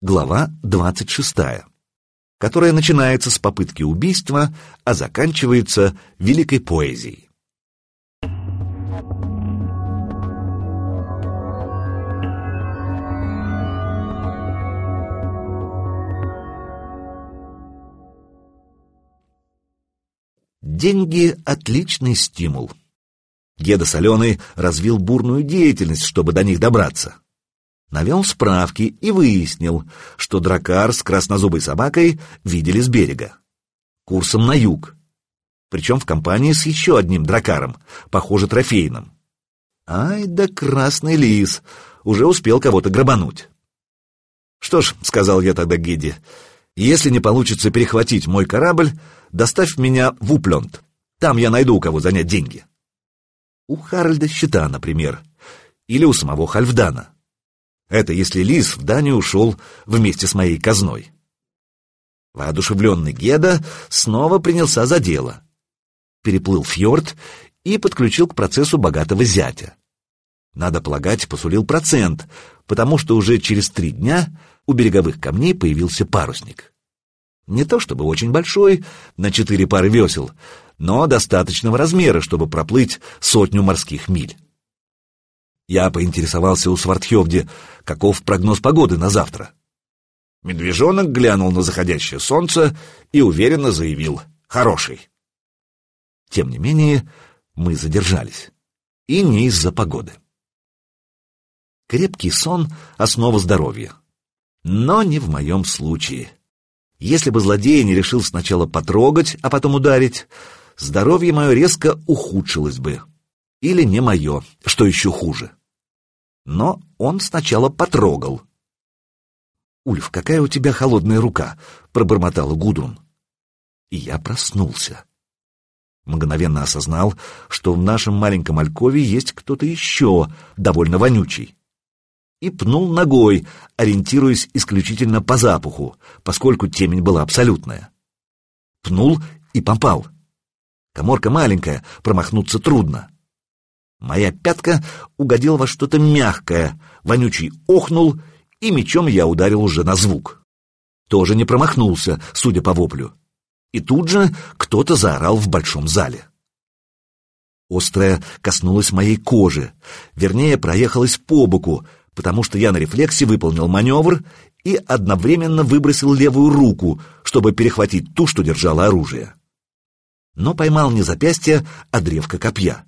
Глава 26, которая начинается с попытки убийства, а заканчивается великой поэзией. Деньги — отличный стимул. Геда Соленый развил бурную деятельность, чтобы до них добраться. Навел справки и выяснил, что дракар с краснозубой собакой видели с берега. Курсом на юг. Причем в компании с еще одним дракаром, похоже, трофейным. Ай да красный лис, уже успел кого-то грабануть. «Что ж», — сказал я тогда Геде, — «если не получится перехватить мой корабль, доставь меня в Уплент. Там я найду у кого занять деньги». У Харальда счета, например, или у самого Хальфдана. Это если Лис в Данию ушел вместе с моей казной. Воодушевленный Геда снова принялся за дело. Переплыл фьорд и подключил к процессу богатого зятя. Надо полагать, посулил процент, потому что уже через три дня у береговых камней появился парусник. Не то чтобы очень большой, на четыре пары весел, но достаточного размера, чтобы проплыть сотню морских миль. Я поинтересовался у Свартхевди, каков прогноз погоды на завтра. Медвежонок глянул на заходящее солнце и уверенно заявил «хороший». Тем не менее, мы задержались. И не из-за погоды. Крепкий сон — основа здоровья. Но не в моем случае. Если бы злодей не решил сначала потрогать, а потом ударить, здоровье мое резко ухудшилось бы. Или не мое, что еще хуже но он сначала потрогал. «Ульф, какая у тебя холодная рука!» — пробормотала Гудрун. И я проснулся. Мгновенно осознал, что в нашем маленьком алькове есть кто-то еще, довольно вонючий. И пнул ногой, ориентируясь исключительно по запаху, поскольку темень была абсолютная. Пнул и попал. Коморка маленькая, промахнуться трудно. Моя пятка угодила во что-то мягкое, вонючий охнул, и мечом я ударил уже на звук. Тоже не промахнулся, судя по воплю. И тут же кто-то заорал в большом зале. Острая коснулась моей кожи, вернее, проехалась по боку, потому что я на рефлексе выполнил маневр и одновременно выбросил левую руку, чтобы перехватить ту, что держала оружие. Но поймал не запястье, а древко копья.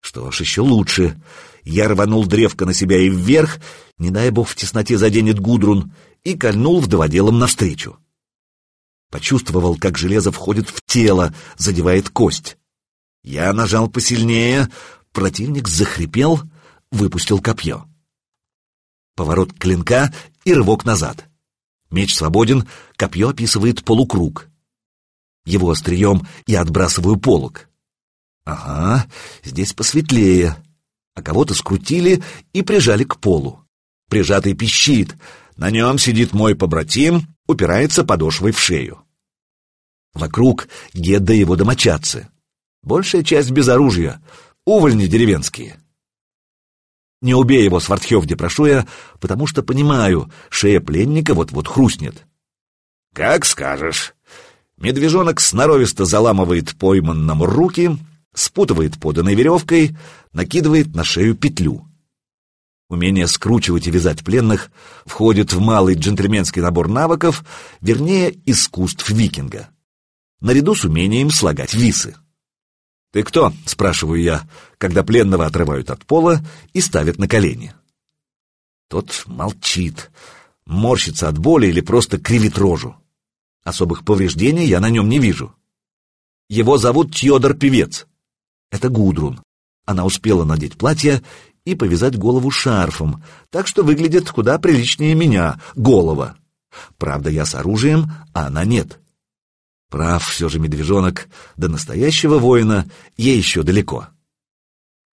Что ж, еще лучше. Я рванул древко на себя и вверх, не дай бог в тесноте заденет Гудрун, и кольнул вдоводелом навстречу. Почувствовал, как железо входит в тело, задевает кость. Я нажал посильнее, противник захрипел, выпустил копье. Поворот клинка и рывок назад. Меч свободен, копье описывает полукруг. Его острием я отбрасываю полок. Ага, здесь посветлее. А кого-то скрутили и прижали к полу. Прижатый пищит. На нем сидит мой побратим, упирается подошвой в шею. Вокруг Гедда его домочадцы. Большая часть без оружия. Увольни деревенские. Не убей его, Свартхевде, прошу я, потому что понимаю, шея пленника вот-вот хрустнет. Как скажешь. Медвежонок сноровисто заламывает пойманному руки, спутывает поданной веревкой, накидывает на шею петлю. Умение скручивать и вязать пленных входит в малый джентльменский набор навыков, вернее, искусств викинга. Наряду с умением слагать висы. «Ты кто?» — спрашиваю я, когда пленного отрывают от пола и ставят на колени. Тот молчит, морщится от боли или просто кривит рожу. Особых повреждений я на нем не вижу. Его зовут Тьодор Певец. Это Гудрун. Она успела надеть платье и повязать голову шарфом, так что выглядит куда приличнее меня, голова. Правда, я с оружием, а она нет. Прав все же медвежонок, до настоящего воина ей еще далеко.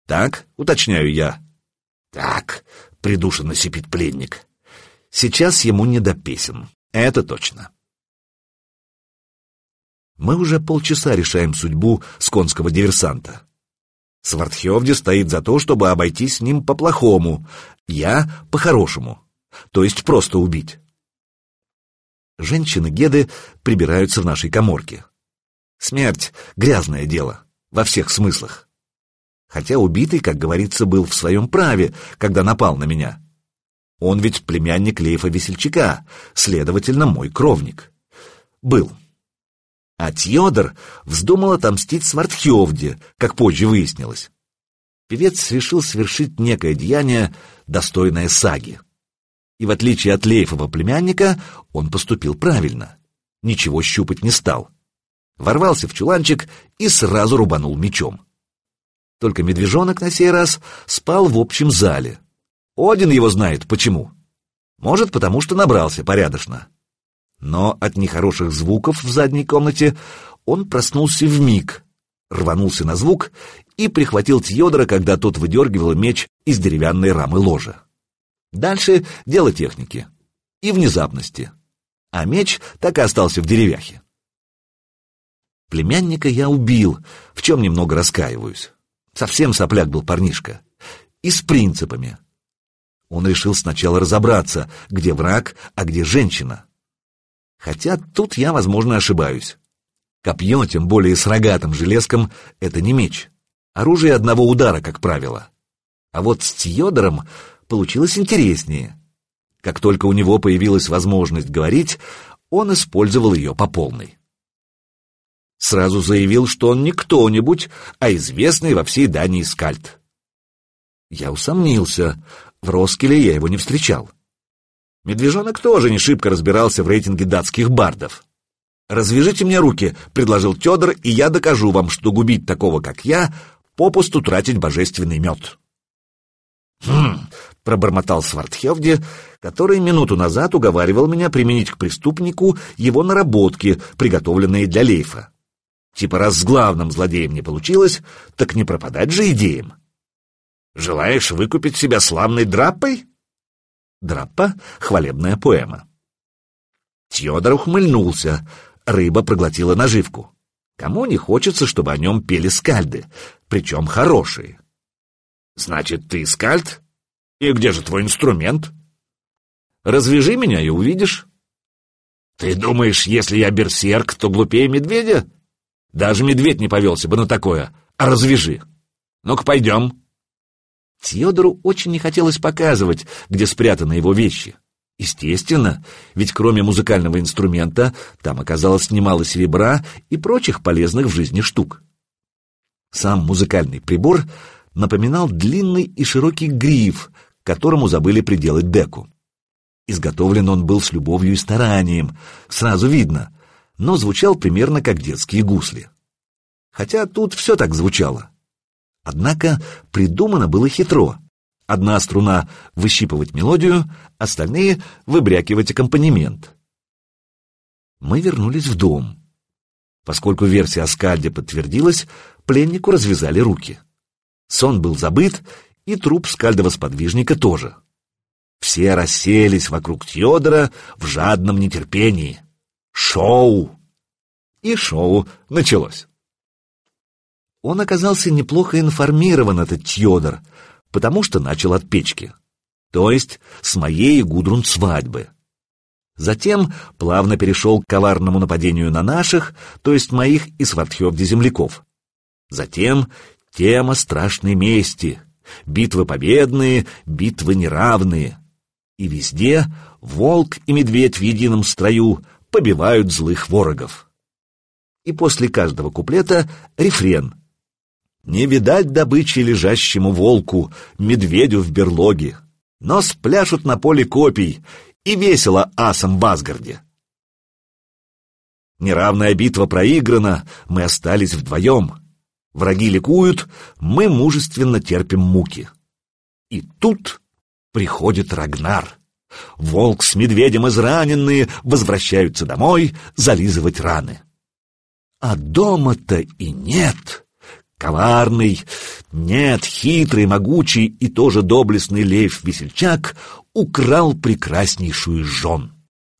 Так, уточняю я. Так, придушенно сипит пленник. Сейчас ему не до песен, это точно. Мы уже полчаса решаем судьбу сконского диверсанта. Свардхевди стоит за то, чтобы обойтись с ним по-плохому, я — по-хорошему, то есть просто убить. Женщины-геды прибираются в нашей коморке. Смерть — грязное дело, во всех смыслах. Хотя убитый, как говорится, был в своем праве, когда напал на меня. Он ведь племянник Лейфа Весельчака, следовательно, мой кровник. Был. А Тьодор вздумал отомстить Свартхевде, как позже выяснилось. Певец решил совершить некое деяние, достойное саги. И в отличие от Лейфова племянника, он поступил правильно. Ничего щупать не стал. Ворвался в чуланчик и сразу рубанул мечом. Только медвежонок на сей раз спал в общем зале. Один его знает почему. Может, потому что набрался порядочно. Но от нехороших звуков в задней комнате он проснулся в миг, рванулся на звук и прихватил Тьодора, когда тот выдергивал меч из деревянной рамы ложа. Дальше дело техники и внезапности. А меч так и остался в деревяхе. Племянника я убил, в чем немного раскаиваюсь. Совсем сопляк был парнишка. И с принципами. Он решил сначала разобраться, где враг, а где женщина. Хотя тут я, возможно, ошибаюсь. Копье, тем более с рогатым железком, это не меч. Оружие одного удара, как правило. А вот с Тьодором получилось интереснее. Как только у него появилась возможность говорить, он использовал ее по полной. Сразу заявил, что он не кто-нибудь, а известный во всей Дании скальд. Я усомнился, в Роскеле я его не встречал. Медвежонок тоже не шибко разбирался в рейтинге датских бардов. «Развяжите мне руки», — предложил Тедор, «и я докажу вам, что губить такого, как я, попусту тратить божественный мед». «Хм», — пробормотал Свартхевде, который минуту назад уговаривал меня применить к преступнику его наработки, приготовленные для Лейфа. Типа раз с главным злодеем не получилось, так не пропадать же идеям. Желаешь выкупить себя славной драппой? Драппа — хвалебная поэма. Тьодор ухмыльнулся, рыба проглотила наживку. Кому не хочется, чтобы о нем пели скальды, причем хорошие? Значит, ты скальд? И где же твой инструмент? Развяжи меня и увидишь. Ты думаешь, если я берсерк, то глупее медведя? Даже медведь не повелся бы на такое. А развяжи. Ну-ка, пойдем. Теодору очень не хотелось показывать, где спрятаны его вещи. Естественно, ведь кроме музыкального инструмента там оказалось немало серебра и прочих полезных в жизни штук. Сам музыкальный прибор напоминал длинный и широкий гриф, которому забыли приделать деку. Изготовлен он был с любовью и старанием, сразу видно, но звучал примерно как детские гусли. Хотя тут все так звучало. Однако придумано было хитро. Одна струна — выщипывать мелодию, остальные — выбрякивать аккомпанемент. Мы вернулись в дом. Поскольку версия о скальде подтвердилась, пленнику развязали руки. Сон был забыт, и труп скальдова сподвижника тоже. Все расселись вокруг Тьодора в жадном нетерпении. Шоу! И шоу началось. Он оказался неплохо информирован, этот Тьодор, потому что начал от печки. То есть с моей Гудрун свадьбы. Затем плавно перешел к коварному нападению на наших, то есть моих и Свартхевде земляков. Затем тема страшной мести, битвы победные, битвы неравные. И везде волк и медведь в едином строю побивают злых ворогов. И после каждого куплета рефрен — не видать добычи лежащему волку, медведю в берлоге. Но спляшут на поле копий, и весело асом в Асгарде. Неравная битва проиграна, мы остались вдвоем. Враги ликуют, мы мужественно терпим муки. И тут приходит Рагнар. Волк с медведем израненные возвращаются домой зализывать раны. А дома-то и нет. Коварный, нет, хитрый, могучий и тоже доблестный лев-весельчак украл прекраснейшую жен.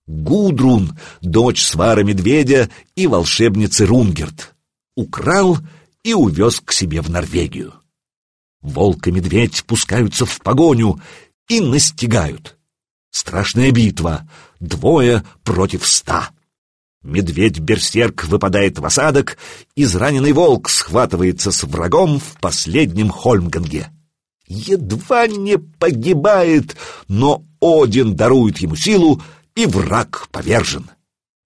Гудрун, дочь свара медведя и волшебницы Рунгерт. Украл и увез к себе в Норвегию. Волк и медведь пускаются в погоню и настигают. Страшная битва. Двое против ста. Медведь-берсерк выпадает в осадок, израненный волк схватывается с врагом в последнем Хольмганге. Едва не погибает, но Один дарует ему силу, и враг повержен.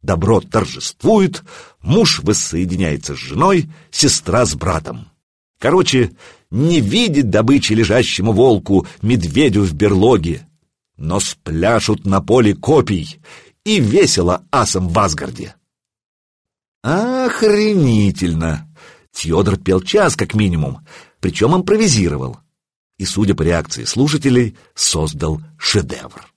Добро торжествует, муж воссоединяется с женой, сестра с братом. Короче, не видит добычи лежащему волку, медведю в берлоге, но спляшут на поле копий и весело асом в Асгарде. Охренительно! Тьодор пел час как минимум, причем импровизировал. И, судя по реакции слушателей, создал шедевр.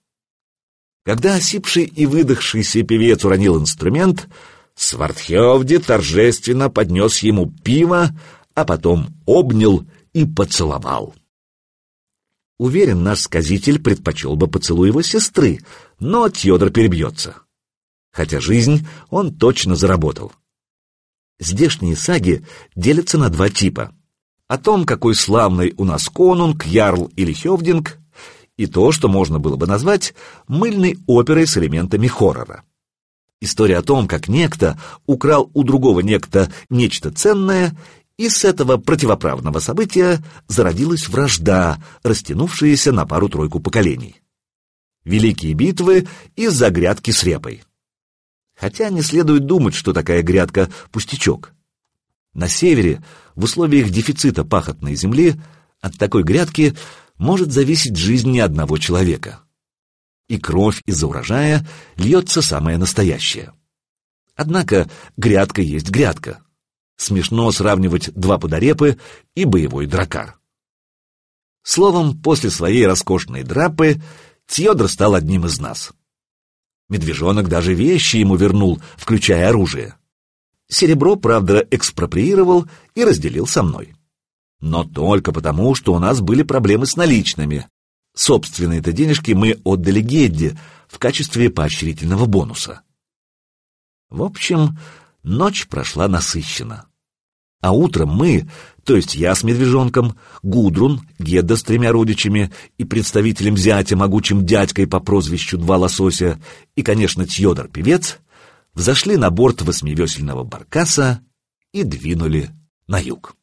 Когда осипший и выдохшийся певец уронил инструмент, Свардхевди торжественно поднес ему пиво, а потом обнял и поцеловал. Уверен, наш сказитель предпочел бы поцелуй его сестры, но Тьодор перебьется. Хотя жизнь он точно заработал. Здешние саги делятся на два типа. О том, какой славный у нас конунг, ярл или хевдинг, и то, что можно было бы назвать мыльной оперой с элементами хоррора. История о том, как некто украл у другого некто нечто ценное, и с этого противоправного события зародилась вражда, растянувшаяся на пару-тройку поколений. Великие битвы из-за грядки с репой. Хотя не следует думать, что такая грядка — пустячок. На севере, в условиях дефицита пахотной земли, от такой грядки может зависеть жизнь не одного человека. И кровь из-за урожая льется самая настоящая. Однако грядка есть грядка. Смешно сравнивать два подорепы и боевой дракар. Словом, после своей роскошной драпы Тьодор стал одним из нас. Медвежонок даже вещи ему вернул, включая оружие. Серебро, правда, экспроприировал и разделил со мной. Но только потому, что у нас были проблемы с наличными. Собственные-то денежки мы отдали Гедде в качестве поощрительного бонуса. В общем, ночь прошла насыщенно. А утром мы, то есть я с медвежонком, Гудрун, Гедда с тремя родичами и представителем зятя, могучим дядькой по прозвищу Два Лосося, и, конечно, Тьодор-певец, взошли на борт восьмивесельного баркаса и двинули на юг.